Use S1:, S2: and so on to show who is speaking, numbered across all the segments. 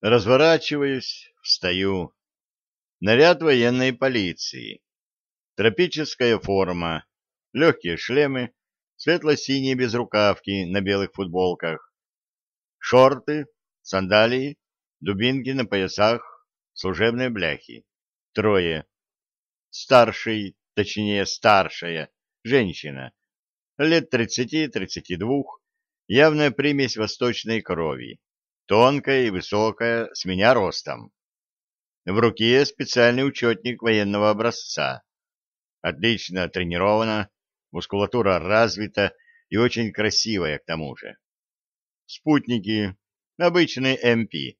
S1: Разворачиваюсь, встаю. Наряд военной полиции. Тропическая форма, легкие шлемы, светло-синие безрукавки на белых футболках, шорты, сандалии, дубинки на поясах, служебные бляхи. Трое. Старший, точнее старшая, женщина, лет тридцати-тридцати двух, явная примесь восточной крови, тонкая и высокая, с меня ростом. В руке специальный учетник военного образца. Отлично тренирована, мускулатура развита и очень красивая к тому же. Спутники, обычные МП,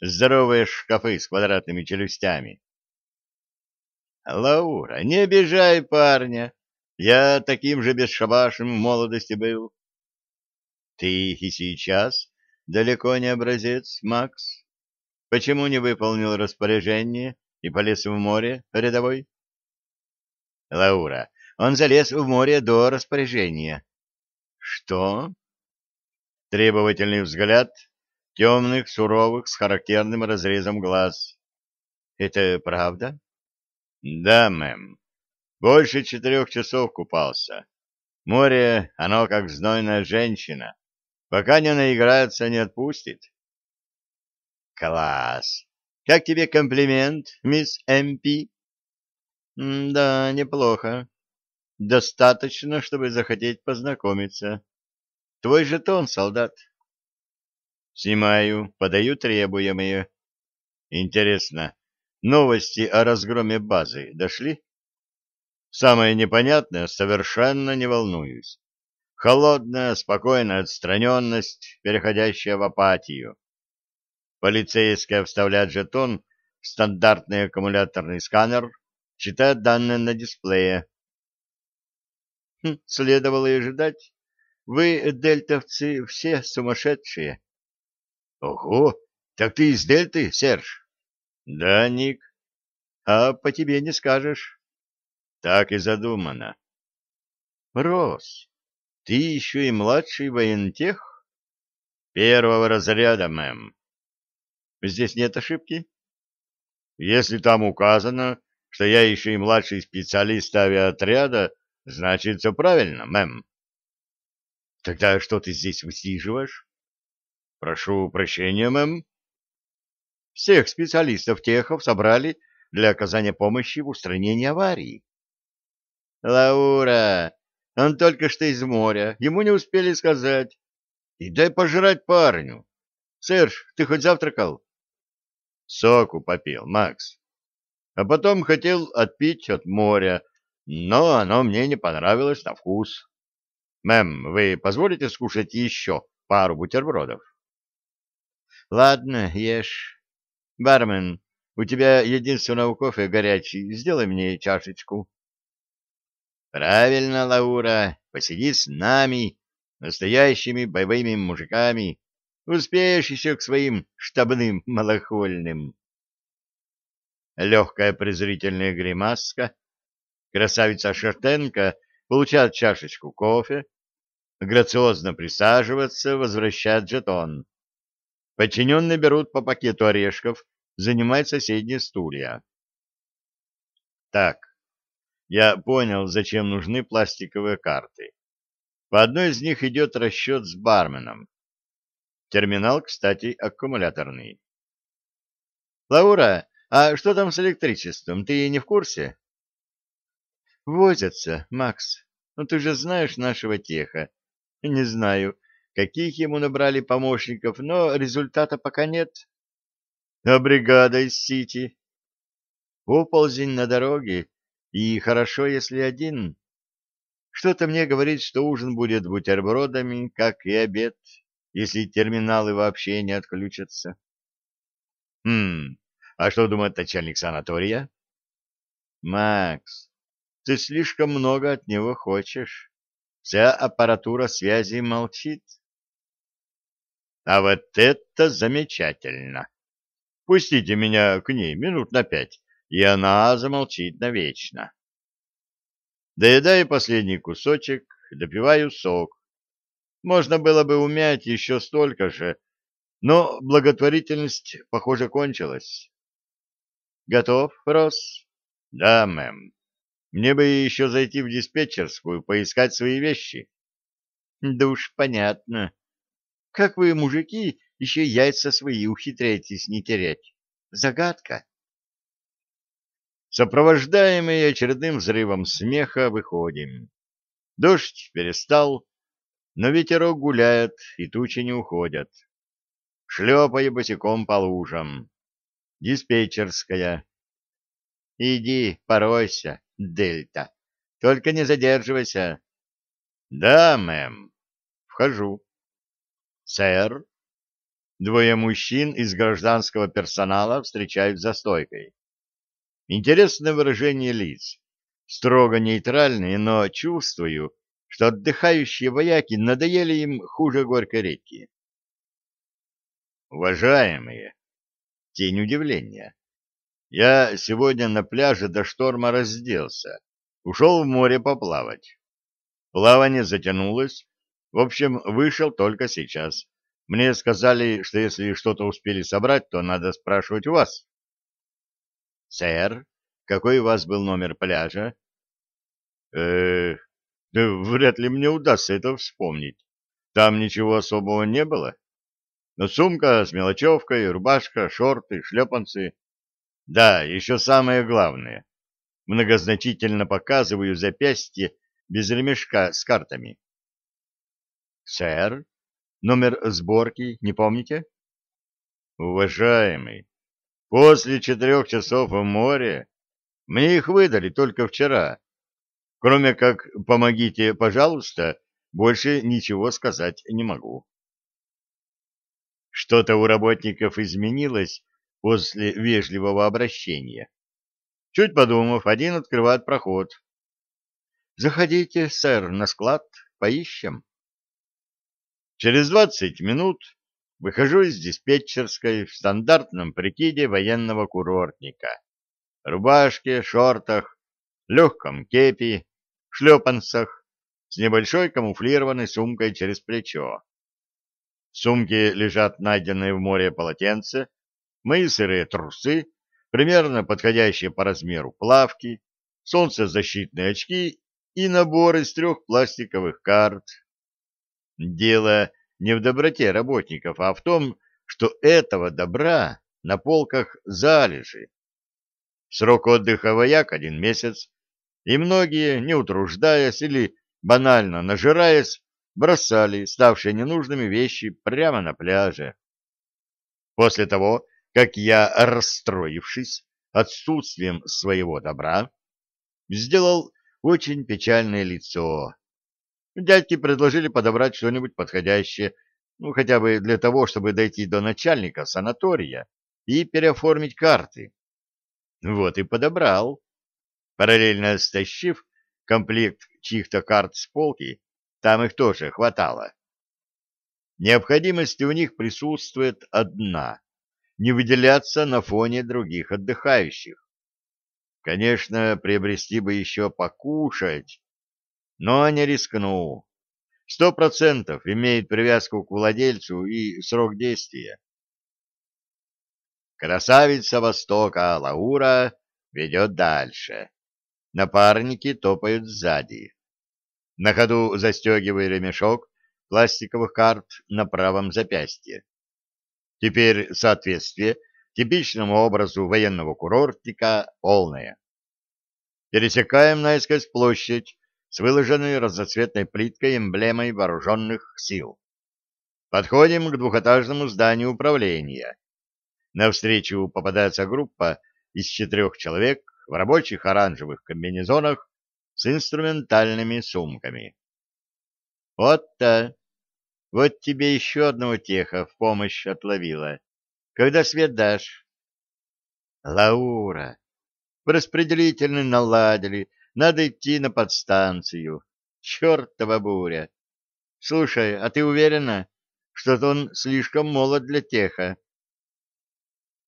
S1: здоровые шкафы с квадратными челюстями. Лаура, не обижай парня. Я таким же бесшабашным в молодости был. Ты и сейчас далеко не образец, Макс. Почему не выполнил распоряжение и полез в море рядовой? Лаура, он залез в море до распоряжения. Что? Требовательный взгляд, темных, суровых, с характерным разрезом глаз. Это правда? Да, мэм. Больше четырех часов купался. Море, оно как знойная женщина. Пока не наиграется, не отпустит. Класс! Как тебе комплимент, мисс МП? Да, неплохо. Достаточно, чтобы захотеть познакомиться. Твой жетон, солдат. Снимаю, подаю требуемые. Интересно, новости о разгроме базы дошли? Самое непонятное, совершенно не волнуюсь. Холодная, спокойная отстраненность, переходящая в апатию. Полицейская вставляет жетон в стандартный аккумуляторный сканер, читает данные на дисплее. Хм, следовало и ожидать. Вы, дельтовцы, все сумасшедшие. Ого, так ты из дельты, Серж? Да, Ник. А по тебе не скажешь. Так и задумано. Рос, ты еще и младший воентех? Первого разряда, мэм. Здесь нет ошибки? Если там указано, что я еще и младший специалист авиаотряда, значит, все правильно, мэм. Тогда что ты здесь высиживаешь? Прошу прощения, мэм. Всех специалистов техов собрали для оказания помощи в устранении аварии. Лаура, он только что из моря, ему не успели сказать. И дай пожрать парню. Серж, ты хоть завтракал? Соку попил, Макс. А потом хотел отпить от моря, но оно мне не понравилось на вкус. Мэм, вы позволите скушать еще пару бутербродов? Ладно, ешь. Бармен, у тебя единственного кофе горячий, сделай мне чашечку. Правильно, Лаура, посиди с нами, настоящими боевыми мужиками. Успеешь еще к своим штабным малохольным. Легкая презрительная гримаска. Красавица Шертенко получает чашечку кофе, грациозно присаживаться, возвращает жетон. Подчиненные берут по пакету орешков, занимают соседние стулья. Так, я понял, зачем нужны пластиковые карты. По одной из них идет расчет с барменом. Терминал, кстати, аккумуляторный. «Лаура, а что там с электричеством? Ты не в курсе?» «Возятся, Макс. Ну ты же знаешь нашего теха. Не знаю, каких ему набрали помощников, но результата пока нет. А бригада из Сити? Оползень на дороге и хорошо, если один. Что-то мне говорит, что ужин будет бутербродами, как и обед, если терминалы вообще не отключатся. Хм, а что думает начальник санатория? Макс, ты слишком много от него хочешь. Вся аппаратура связи молчит. А вот это замечательно. Пустите меня к ней минут на пять и она замолчит навечно. Доедаю последний кусочек, допиваю сок. Можно было бы умять еще столько же, Но благотворительность, похоже, кончилась. Готов, Рос? Да, мэм. Мне бы еще зайти в диспетчерскую, поискать свои вещи. Да уж понятно. Как вы, мужики, еще яйца свои ухитряетесь не терять? Загадка. Сопровождаемые очередным взрывом смеха выходим. Дождь перестал, но ветерок гуляет, и тучи не уходят. Шлепая босиком по лужам. Диспетчерская. Иди, поройся, Дельта. Только не задерживайся. Да, мэм. Вхожу. Сэр. Двое мужчин из гражданского персонала встречают за стойкой. Интересное выражение лиц. Строго нейтральные, но чувствую, что отдыхающие вояки надоели им хуже горькой редьки. Уважаемые, тень удивления. Я сегодня на пляже до шторма разделся, ушел в море поплавать. Плавание затянулось, в общем, вышел только сейчас. Мне сказали, что если что-то успели собрать, то надо спрашивать у вас. Сэр, какой у вас был номер пляжа? Э, да вряд ли мне удастся это вспомнить. Там ничего особого не было. Но сумка с мелочевкой, рубашка, шорты, шлепанцы. Да, еще самое главное. Многозначительно показываю запястье без ремешка с картами. Сэр, номер сборки не помните? Уважаемый, после четырех часов в море мне их выдали только вчера. Кроме как «помогите, пожалуйста», больше ничего сказать не могу. Что-то у работников изменилось после вежливого обращения. Чуть подумав, один открывает проход. «Заходите, сэр, на склад, поищем». Через двадцать минут выхожу из диспетчерской в стандартном прикиде военного курортника. Рубашке, шортах, легком кепи, шлепанцах, с небольшой камуфлированной сумкой через плечо. В сумке лежат найденные в море полотенца, мои сырые трусы, примерно подходящие по размеру плавки, солнцезащитные очки и набор из трех пластиковых карт. Дело не в доброте работников, а в том, что этого добра на полках залежи. Срок отдыха вояк один месяц, и многие, не утруждаясь или банально нажираясь, бросали ставшие ненужными вещи прямо на пляже. После того, как я, расстроившись отсутствием своего добра, сделал очень печальное лицо. Дядьки предложили подобрать что-нибудь подходящее, ну, хотя бы для того, чтобы дойти до начальника санатория и переоформить карты. Вот и подобрал параллельно стащив комплект чьих-то карт с полки, там их тоже хватало. Необходимость у них присутствует одна — не выделяться на фоне других отдыхающих. Конечно, приобрести бы еще покушать, но не рискну. Сто процентов имеет привязку к владельцу и срок действия. Красавица Востока Лаура ведет дальше. Напарники топают сзади. На ходу застегивая ремешок пластиковых карт на правом запястье. Теперь соответствие типичному образу военного курортника полное. Пересекаем наискось площадь с выложенной разноцветной плиткой эмблемой вооруженных сил. Подходим к двухэтажному зданию управления. Навстречу попадается группа из четырех человек в рабочих оранжевых комбинезонах с инструментальными сумками. Вот-то! Вот тебе еще одного теха в помощь отловила. Когда свет дашь? Лаура! Распределительный наладили, надо идти на подстанцию. Чертова буря! Слушай, а ты уверена, что он слишком молод для теха?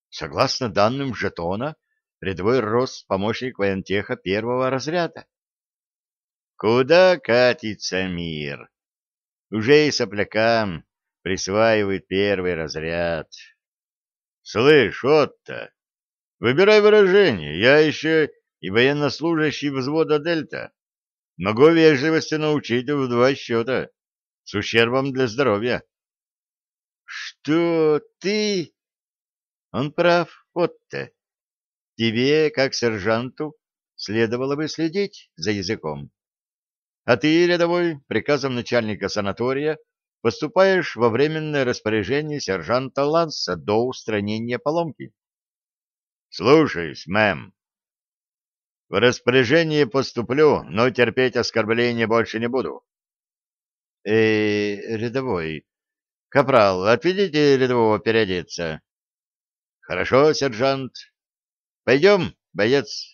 S1: Согласно данным жетона, рядовой рост помощник воентеха первого разряда. Куда катится мир? Уже и соплякам присваивает первый разряд. Слышь, Отто, выбирай выражение. Я еще и военнослужащий взвода «Дельта». Могу вежливости научить в два счета, с ущербом для здоровья. Что ты? Он прав, Отто. Тебе, как сержанту, следовало бы следить за языком. А ты, рядовой, приказом начальника санатория, поступаешь во временное распоряжение сержанта Ланса до устранения поломки. Слушаюсь, мэм. В распоряжение поступлю, но терпеть оскорбления больше не буду. Э, рядовой. Капрал, отведите рядового переодеться. Хорошо, сержант. Пойдем, боец.